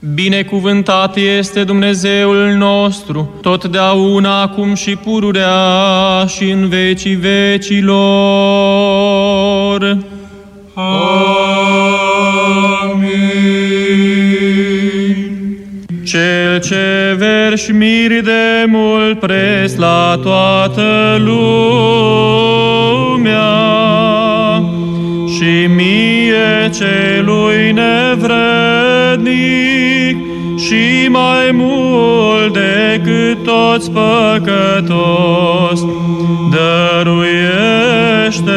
Binecuvântat este Dumnezeul nostru, totdeauna, acum și pururea și în vecii vecilor. Amin. Cel ce verșmiri de mult pres la toată lumea și mie celui nevrednic și mai mult decât toți păcătos, dăruiește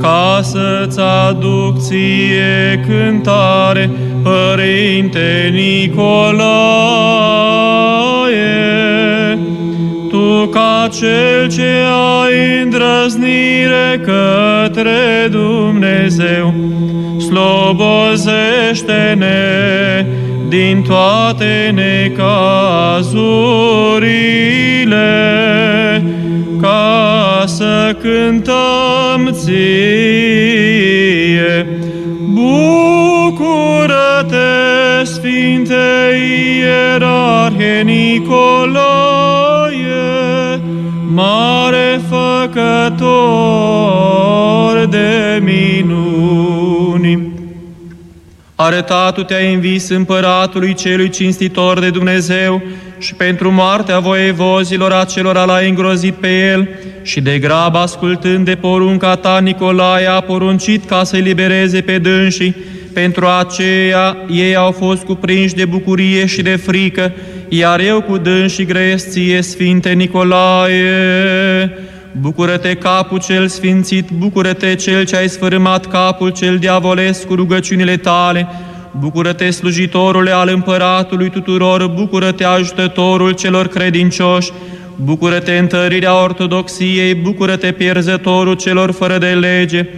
ca să-ți aduc ție cântare, Părinte Nicolae, Tu ca cel ce ai îndrăznire către Dumnezeu, slobozește-ne din toate necazurile, ca să cântăm ție. Bucură-te, Sfinte Ierarhe Nicolae, mare făcător de minuni. Arătat tu te-ai învis împăratului celui cinstitor de Dumnezeu și pentru moartea voievozilor acelora l-ai îngrozit pe el și de grab ascultând de porunca ta Nicolae a poruncit ca să-i libereze pe dânsii, pentru aceea ei au fost cuprinși de bucurie și de frică, iar eu cu dânsii grăiesc ție, Sfinte Nicolae. Bucură-te, capul cel sfințit, bucură-te, cel ce ai sfărâmat capul cel diavolesc cu rugăciunile tale, bucură-te, slujitorule al împăratului tuturor, bucură-te, ajutătorul celor credincioși, bucură-te, întărirea ortodoxiei, bucură-te, pierzătorul celor fără de lege,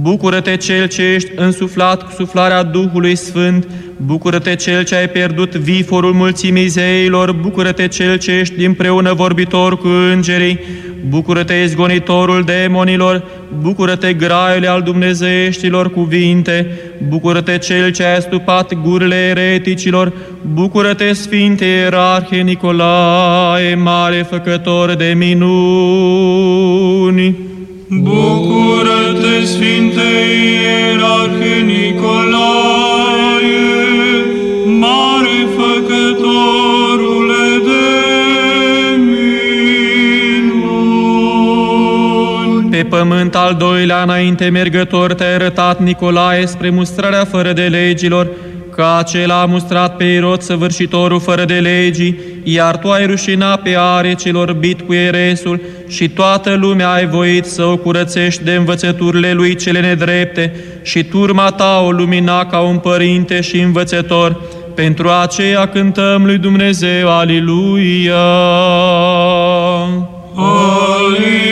Bucură-te cel ce ești însuflat cu suflarea Duhului Sfânt, bucură-te cel ce ai pierdut viforul mulțimii zeilor, bucură-te cel ce ești împreună vorbitor cu îngerii, bucură-te izgonitorul demonilor, bucură-te graiule al dumnezeieștilor cuvinte, bucură-te cel ce ai stupat gurile ereticilor, bucură-te Sfinte Ierarhie Nicolae, mare făcător de minuni. Bucură-te, Sfinte Ierarhe Nicolae, pământ al doilea înainte mergător te-ai arătat, Nicolae, spre mustrarea fără de legilor, că acela a mustrat pe Irod săvârșitorul fără de legii, iar tu ai rușinat pe arecilor bit cu eresul și toată lumea ai voit să o curățești de învățăturile lui cele nedrepte și turma ta o lumina ca un părinte și învățător. Pentru aceea cântăm lui Dumnezeu, Aliluia! Aliluia.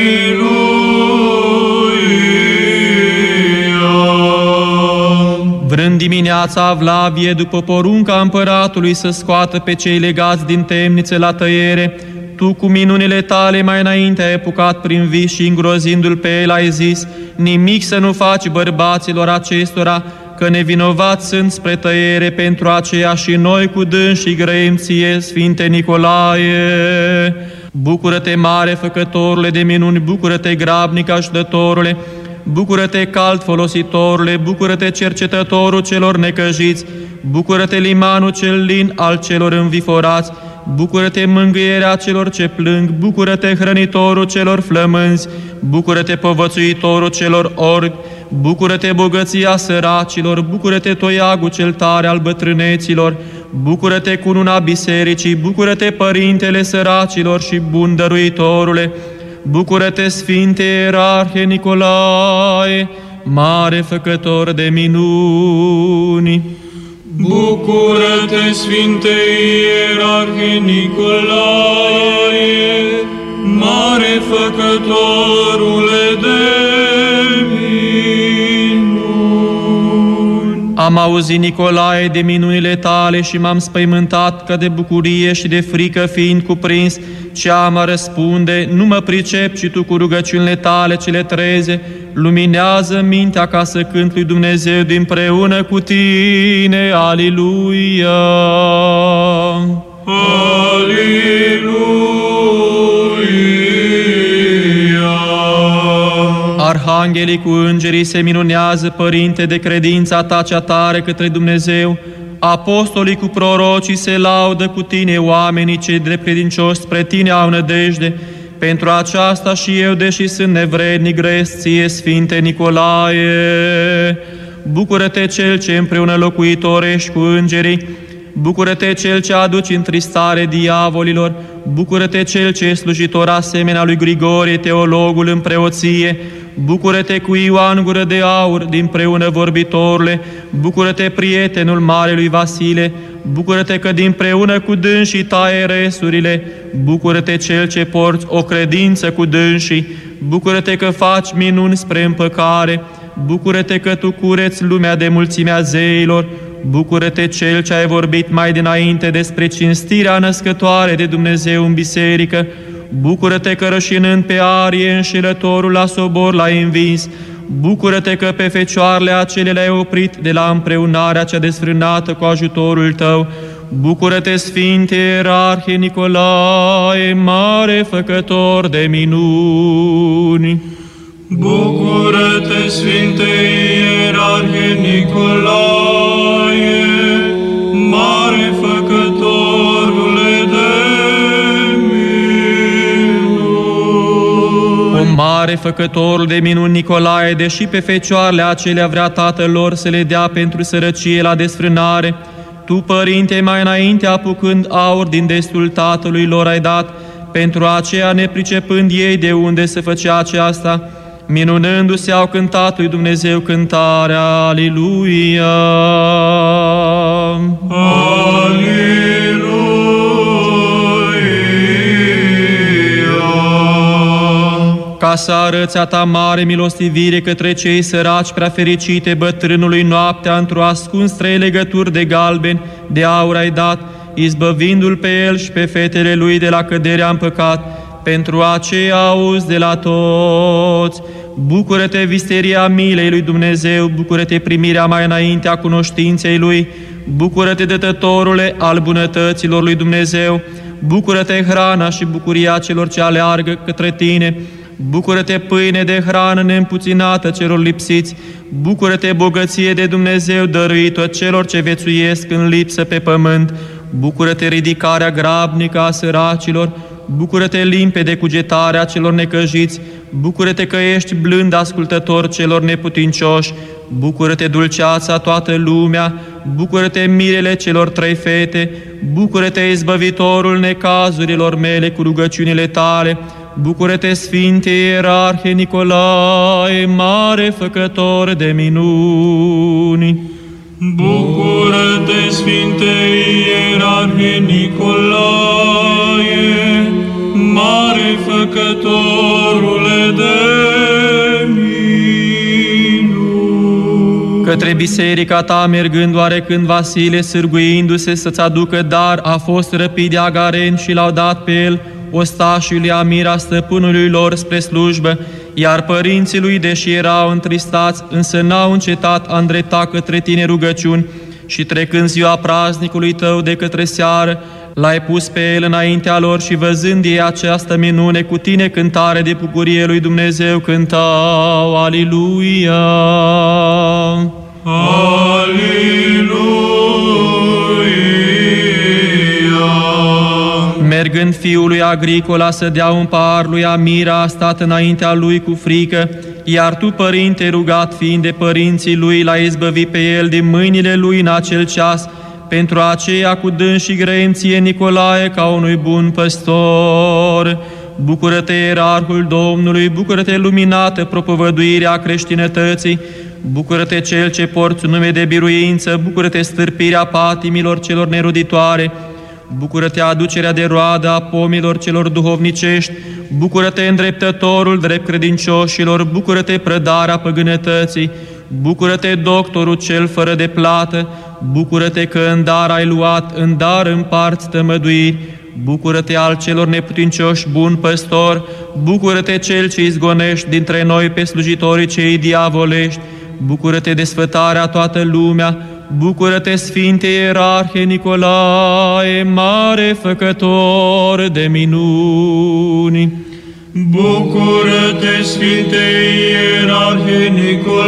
Vrând dimineața Vlavie, după porunca împăratului să scoată pe cei legați din temnițe la tăiere, tu cu minunile tale mai înainte ai apucat prin vis și îngrozindu-l pe el ai zis, nimic să nu faci bărbaților acestora, că nevinovați sunt spre tăiere pentru aceea și noi cu dâns și grăim ție, Sfinte Nicolae. Bucură-te, mare făcătorule de minuni, bucură-te, grabnic ajutătorule, Bucură-te, cald folositorule, bucură-te, cercetătorul celor necăjiți, bucură-te, limanul cel lin al celor înviforați, bucură-te, mângâierea celor ce plâng, bucură-te, hrănitorul celor flămânzi, bucură-te, povățuitorul celor orbi, bucură-te, bogăția săracilor, bucură-te, toiagul cel tare al bătrâneților, bucură-te, cununa bisericii, bucură-te, părintele săracilor și bun dăruitorule, Bucură-te, Sfinte Ierarhie Nicolae, mare făcător de minuni! Bucură-te, Sfinte Ierarhie Nicolae, mare făcătorule Am auzit, Nicolae, de minunile tale și m-am spăimântat ca de bucurie și de frică fiind cuprins. Ce am a răspunde, nu mă pricep, ci tu cu rugăciunile tale cele treze, luminează mintea ca să cânt lui Dumnezeu din cu tine. Aliluia! Aleluia! Arhanghelii cu îngerii se minunează, Părinte, de credința ta cea tare către Dumnezeu. Apostolii cu prorocii se laudă cu tine, oamenii cei drept credincioși spre tine au nădejde. Pentru aceasta și eu, deși sunt nevrednic, gresc ție, Sfinte Nicolae. Bucură-te cel ce împreună locuitorești cu îngerii, Bucură-te cel ce aduci întristare diavolilor, bucură-te cel ce e slujitor asemenea lui Grigorie, teologul în preoție, bucură-te cu Ioan gură de aur, din preună vorbitorule, bucură-te prietenul marelui Vasile, bucură-te că din preună cu dânsii taie resurile, bucură-te cel ce porți o credință cu dânsii, bucură-te că faci minuni spre împăcare, bucură-te că tu cureți lumea de mulțimea zeilor, Bucură-te cel ce ai vorbit mai dinainte despre cinstirea născătoare de Dumnezeu în biserică. Bucură-te că rășinând pe arie înșelătorul la sobor l-ai învins. Bucură-te că pe fecioarele acele le-ai oprit de la împreunarea cea desfrânată cu ajutorul tău. Bucură-te, Sfinte Ierarhie Nicolae, mare făcător de minuni! Bucură-te, Sfinte Ierarhie Nicolae, mare făcător de minuni Nicolae, deși pe fecioarele acelea vrea tatăl lor să le dea pentru sărăcie la desfrânare, tu, Părinte, mai înainte apucând aur din destul tatălui lor ai dat, pentru aceea nepricepând ei de unde se făcea aceasta, minunându-se au cântat lui Dumnezeu cântarea Aliluia. Ca să arăți a ta mare milostivire către cei săraci prea fericite bătrânului noaptea într-o ascuns trei legături de galben, de aur ai dat, izbăvindu-l pe el și pe fetele lui de la căderea în păcat, pentru aceea auzi de la toți. Bucură-te, visteria milei lui Dumnezeu, bucură-te primirea mai înainte a cunoștinței lui, bucură-te, dătătorule al bunătăților lui Dumnezeu, bucură-te, hrana și bucuria celor ce aleargă către tine, Bucură-te, pâine de hrană neîmpuținată celor lipsiți, bucură-te, bogăție de Dumnezeu dăruită celor ce vețuiesc în lipsă pe pământ, bucură-te, ridicarea grabnică a săracilor, bucură-te, limpede cugetarea celor necăjiți, bucură-te că ești blând ascultător celor neputincioși, bucură-te, dulceața toată lumea, bucură-te, mirele celor trei fete, bucură-te, izbăvitorul necazurilor mele cu rugăciunile tale, Bucură-te, Sfinte Ierarhie Nicolae, mare făcător de minuni! Bucură-te, Sfinte Ierarhie Nicolae, mare făcătorule de minuni. Către biserica ta mergând oarecând Vasile, sârguindu-se să-ți aducă dar, a fost răpit de Agaren și l-au dat pe el, ostașii lui Amira stăpânului lor spre slujbă, iar părinții lui, deși erau întristați, însă n-au încetat a îndrepta către tine rugăciuni și trecând ziua praznicului tău de către seară, l-ai pus pe el înaintea lor și văzând ei această minune cu tine cântare de bucurie lui Dumnezeu cântau, Aliluia! Aleluia! Mergând fiul lui Agricola să dea un par lui Amira, a stat înaintea lui cu frică, iar tu, părinte, rugat fiind de părinții lui, l-ai izbăvit pe el din mâinile lui în acel ceas, pentru aceea cu dâns și grăinție Nicolae ca unui bun păstor. Bucură-te, ierarhul Domnului, bucură-te, luminată propovăduirea creștinătății, bucură-te cel ce porți un nume de biruință, bucură-te stârpirea patimilor celor neruditoare, Bucură-te aducerea de roadă a pomilor celor duhovnicești, bucură-te îndreptătorul drept credincioșilor, bucură-te prădarea păgânătății, Bucură-te, doctorul cel fără de plată, bucură-te că în dar ai luat, în dar împarți tămăduiri, Bucură-te al celor neputincioși, bun păstor, bucură-te cel ce izgonești dintre noi pe slujitorii cei diavolești, bucură-te de sfătarea toată lumea, bucură-te Sfinte Ierarhe Nicolae, mare făcător de minuni. Bucură-te, Sfinte Ierarhe Nicolae,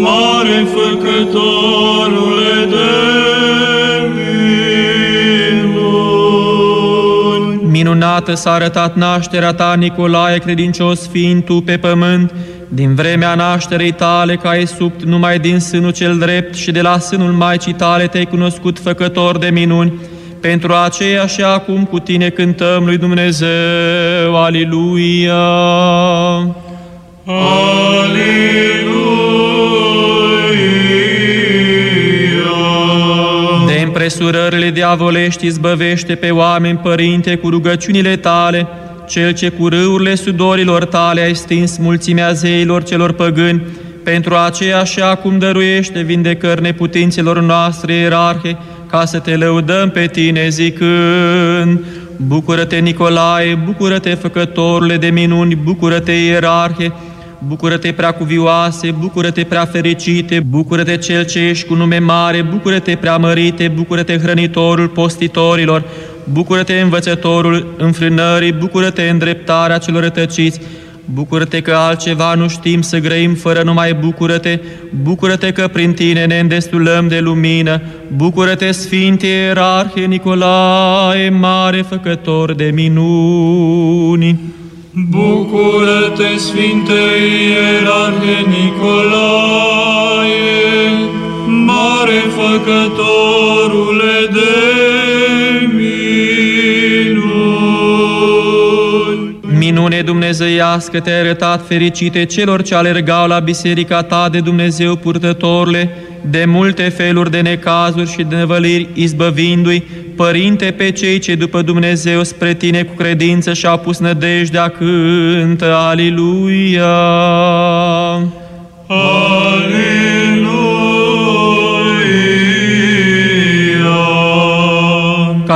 mare făcătorule de minuni. Minunată s-a arătat nașterea ta, Nicolae, credincios fiind tu pe pământ, din vremea nașterei tale, ca ai subt numai din sânul cel drept și de la sânul Maicii tale te-ai cunoscut făcător de minuni, pentru aceea și acum cu tine cântăm lui Dumnezeu, Aliluia! Aleluia! De împresurările diavolești izbăvește pe oameni, Părinte, cu rugăciunile tale, cel ce cu râurile sudorilor tale ai stins mulțimea zeilor celor păgâni, pentru aceea și acum dăruiește vindecări neputințelor noastre, ierarhe, ca să te lăudăm pe tine zicând, Bucură-te, Nicolae, bucură-te, făcătorule de minuni, bucură-te, ierarhe, Bucură-te prea cuvioase, bucură-te prea fericite, bucură-te cel ce ești cu nume mare, bucură-te prea mărite, bucură-te hrănitorul postitorilor, bucură-te învățătorul înfrânării, bucură-te îndreptarea celor rătăciți, bucură-te că altceva nu știm să grăim fără numai bucură-te, bucură-te că prin tine ne îndestulăm de lumină, bucură-te Sfinte Ierarhie Nicolae, mare făcător de minuni. Bucură-te, Sfinte Ierarhe Nicolae, mare făcătorule de Minune dumnezeiască te-ai arătat fericite celor ce alergau la biserica ta de Dumnezeu purtătorule, de multe feluri de necazuri și de nevăliri, izbăvindu-i, Părinte, pe cei ce după Dumnezeu spre tine cu credință și-au pus nădejdea cântă, Aliluia! Aleluia!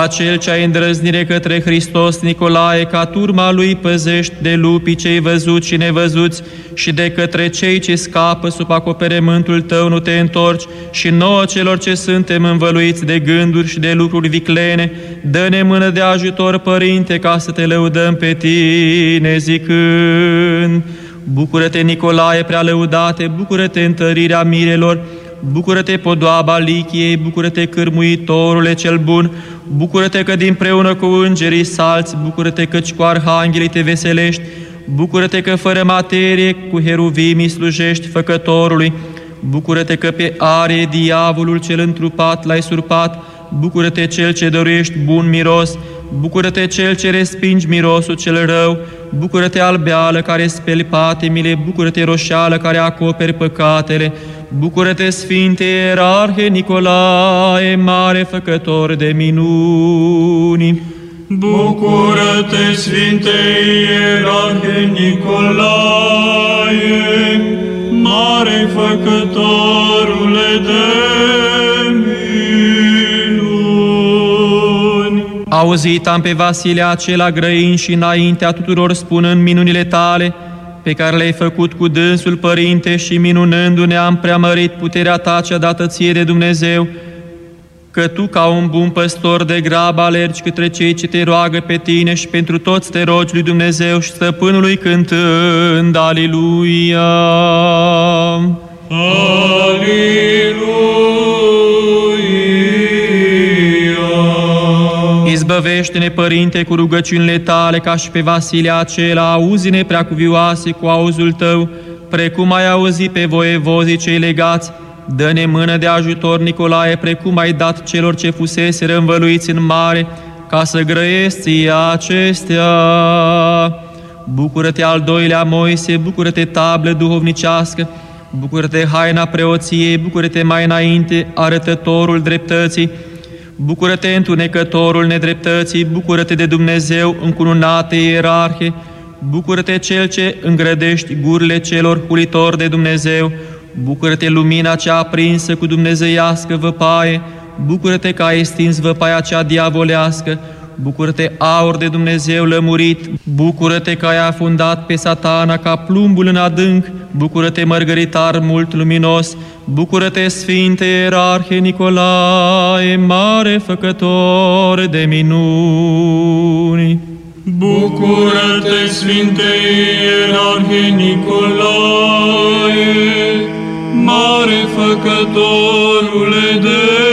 Ca cel ce ai îndrăznire către Hristos, Nicolae, ca turma lui păzești de lupii cei văzuți și nevăzuți și de către cei ce scapă sub acoperământul tău nu te întorci și nouă celor ce suntem învăluiți de gânduri și de lucruri viclene, dă-ne mână de ajutor, Părinte, ca să te lăudăm pe tine, zicând, Bucură-te, Nicolae, prea lăudate, bucură-te, întărirea mirelor, Bucură-te, podoaba lichiei, bucură-te, cârmuitorule cel bun, bucură-te că dinpreună cu îngerii salți, bucură-te căci cu arhanghelii te veselești, bucură-te că fără materie cu heruvimii slujești făcătorului, bucură-te că pe arie diavolul cel întrupat l-ai surpat, bucură-te cel ce dăruiești bun miros, bucură-te cel ce respingi mirosul cel rău, bucură-te albeală care speli patimile, bucură-te roșeală care acoperi păcatele, Bucură-te, Sfinte Ierarhe Nicolae, mare făcător de minuni! Bucură-te, Sfinte Ierarhe Nicolae, mare făcătorule de minuni. Auzit am pe Vasile acela grăin și înaintea tuturor spunând minunile tale, pe care le-ai făcut cu dânsul, Părinte, și minunându-ne am preamărit puterea ta cea dată ție de Dumnezeu, că tu, ca un bun păstor de grabă, alergi către cei ce te roagă pe tine și pentru toți te rogi lui Dumnezeu și stăpânului cântând, Aliluia! Aleluia! Izbăvește-ne, Părinte, cu rugăciunile tale, ca și pe Vasile acela, auzi-ne preacuvioase cu auzul tău, precum ai auzit pe voievozii cei legați, dă-ne mână de ajutor, Nicolae, precum ai dat celor ce fusese învăluiți în mare, ca să grăiesc ție acestea. Bucură-te al doilea Moise, bucură-te tablă duhovnicească, bucură-te haina preoției, bucură-te mai înainte arătătorul dreptății, Bucură-te, întunecătorul nedreptății, bucură-te de Dumnezeu, încununate ierarhe, Bucură-te cel ce îngrădești gurile celor hulitori de Dumnezeu, Bucură-te lumina cea aprinsă cu dumnezeiască văpaie, Bucură-te că ai stins văpaia cea diavolească, Bucură-te, aur de Dumnezeu lămurit, bucură-te că ai afundat pe satana ca plumbul în adânc, bucură-te, mărgăritar mult luminos, bucură-te, Sfinte Ierarhe Nicolae, mare făcător de minuni. Bucură-te, Sfinte Ierarhe Nicolae, mare făcătorule de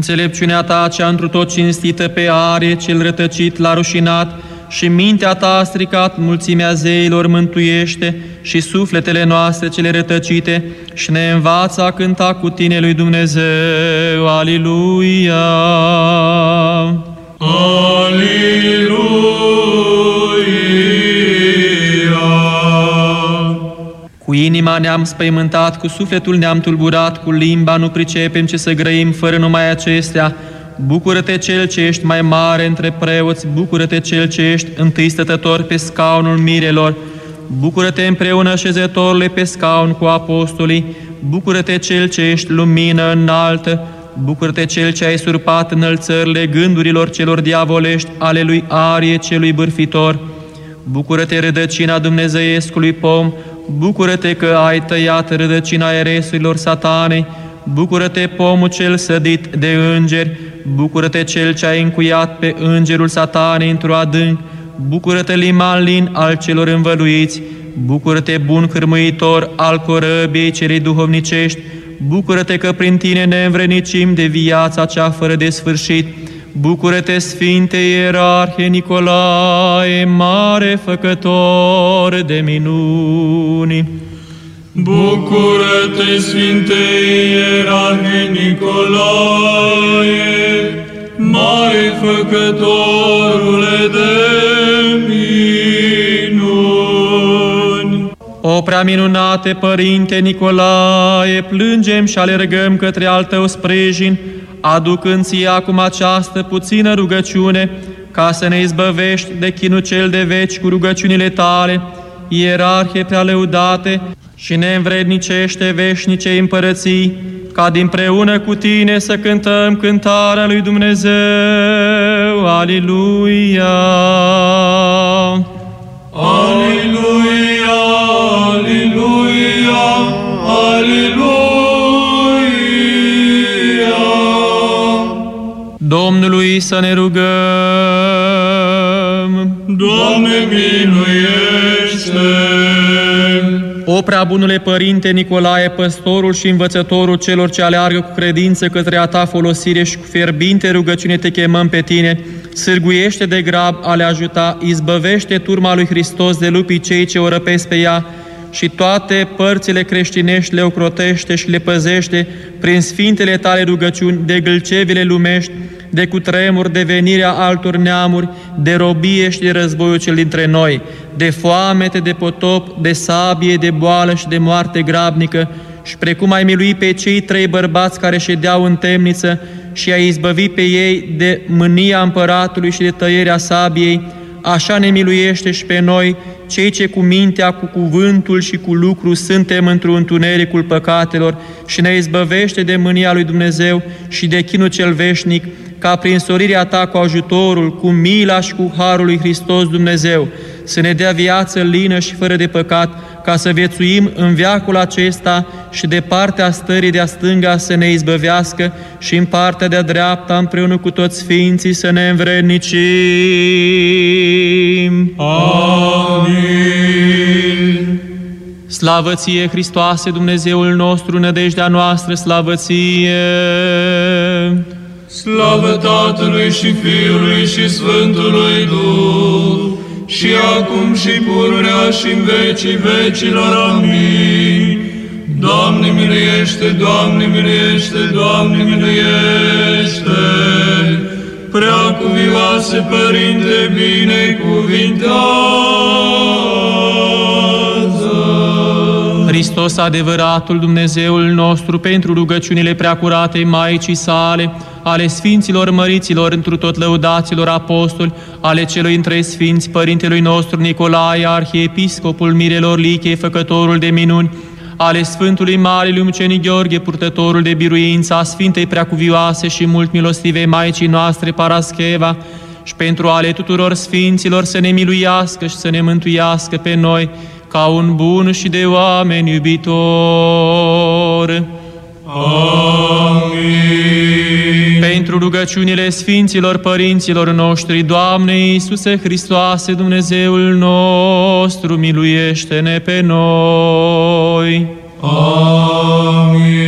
Înțelepciunea ta cea întru tot cinstită pe are, cel rătăcit la rușinat, și mintea ta a stricat mulțimea zeilor mântuiește și sufletele noastre cele rătăcite și ne învață a cânta cu tine lui Dumnezeu. Aliluia! Aliluia. Cu inima ne-am spăimântat, cu sufletul ne-am tulburat, cu limba nu pricepem ce să grăim fără numai acestea. Bucură-te cel ce ești mai mare între preoți, bucură-te cel ce ești întâi stătător pe scaunul mirelor, bucură-te împreună șezătorule pe scaun cu apostolii, bucură-te cel ce ești lumină înaltă, bucură-te cel ce ai surpat înălțările gândurilor celor diavolești ale lui Arie celui bârfitor, Bucură-te, rădăcina Dumnezeiescului pom, bucură-te că ai tăiat rădăcina eresurilor satanei, bucură-te, pomul cel sădit de îngeri, bucură-te, cel ce ai încuiat pe îngerul satanei într-o adânc, bucură-te, liman lin al celor învăluiți, bucură-te, bun cârmâitor al corăbiei celei duhovnicești, bucură-te că prin tine ne învrenicim de viața cea fără de sfârșit, Bucură-te, Sfinte Ierarhe Nicolae, mare făcător de minuni! Bucură-te, Sfinte Ierarhe Nicolae, mare făcătorule de minuni. O prea minunate Părinte Nicolae, plângem și alergăm către al Tău sprijin, aducând ție acum această puțină rugăciune, ca să ne izbăvești de chinul cel de veci cu rugăciunile Tale, ierarhie prea lăudate, și ne învrednicește veșnice împărății, ca dinpreună cu Tine să cântăm cântarea lui Dumnezeu. Aliluia! Aleluia, Domnului să ne rugăm! Doamne, miluiește! O prea bunule Părinte Nicolae, păstorul și învățătorul celor ce aleargă cu credință către a ta folosire și cu fierbinte rugăciune te chemăm pe tine, sârguiește de grab a le ajuta, izbăvește turma lui Hristos de lupii cei ce o răpesc pe ea și toate părțile creștinești le ocrotește și le păzește prin sfintele tale rugăciuni de gâlcevile lumești, de cutremur, de venirea altor neamuri, de robie și de războiul cel dintre noi, de foamete, de potop, de sabie, de boală și de moarte grabnică, și precum ai miluit pe cei trei bărbați care ședeau în temniță și ai izbăvit pe ei de mânia împăratului și de tăierea sabiei, așa ne miluiește și pe noi, cei ce cu mintea, cu cuvântul și cu lucru suntem într-un întunericul păcatelor și ne izbăvește de mânia lui Dumnezeu și de chinul cel veșnic, ca prin sorirea ta cu ajutorul, cu mila și cu harul lui Hristos Dumnezeu, să ne dea viață lină și fără de păcat, ca să viețuim în veacul acesta și de partea stării de-a stânga să ne izbăvească și în partea de-a dreapta împreună cu toți Sfinții să ne învrednicim. Amin. Slavă ție, Hristoase, Dumnezeul nostru, nădejdea noastră, slavă ție! Slavă Tatălui și Fiului și Sfântului Duh, și acum și pururea și în vecii vecilor. Amin. Doamne miluiește, Doamne miluiește, Doamne miluiește! Prea cuvioase Părinte, binecuvintează! Hristos, adevăratul Dumnezeul nostru, pentru rugăciunile preacuratei Maicii sale, ale Sfinților Măriților, întru tot lăudaților apostoli, ale celui între Sfinți, Părintelui nostru Nicolae, Arhiepiscopul Mirelor Lichei, Făcătorul de minuni, ale Sfântului Marelui Mucenic Gheorghe, purtătorul de biruință a Sfintei Preacuvioase și mult milostivei Maicii noastre Parascheva, și pentru ale tuturor Sfinților să ne miluiască și să ne mântuiască pe noi, ca un bun și de oameni iubitor. Amin. Pentru rugăciunile Sfinților Părinților noștri, Doamne Iisuse Hristoase, Dumnezeul nostru, miluiește-ne pe noi. Amin.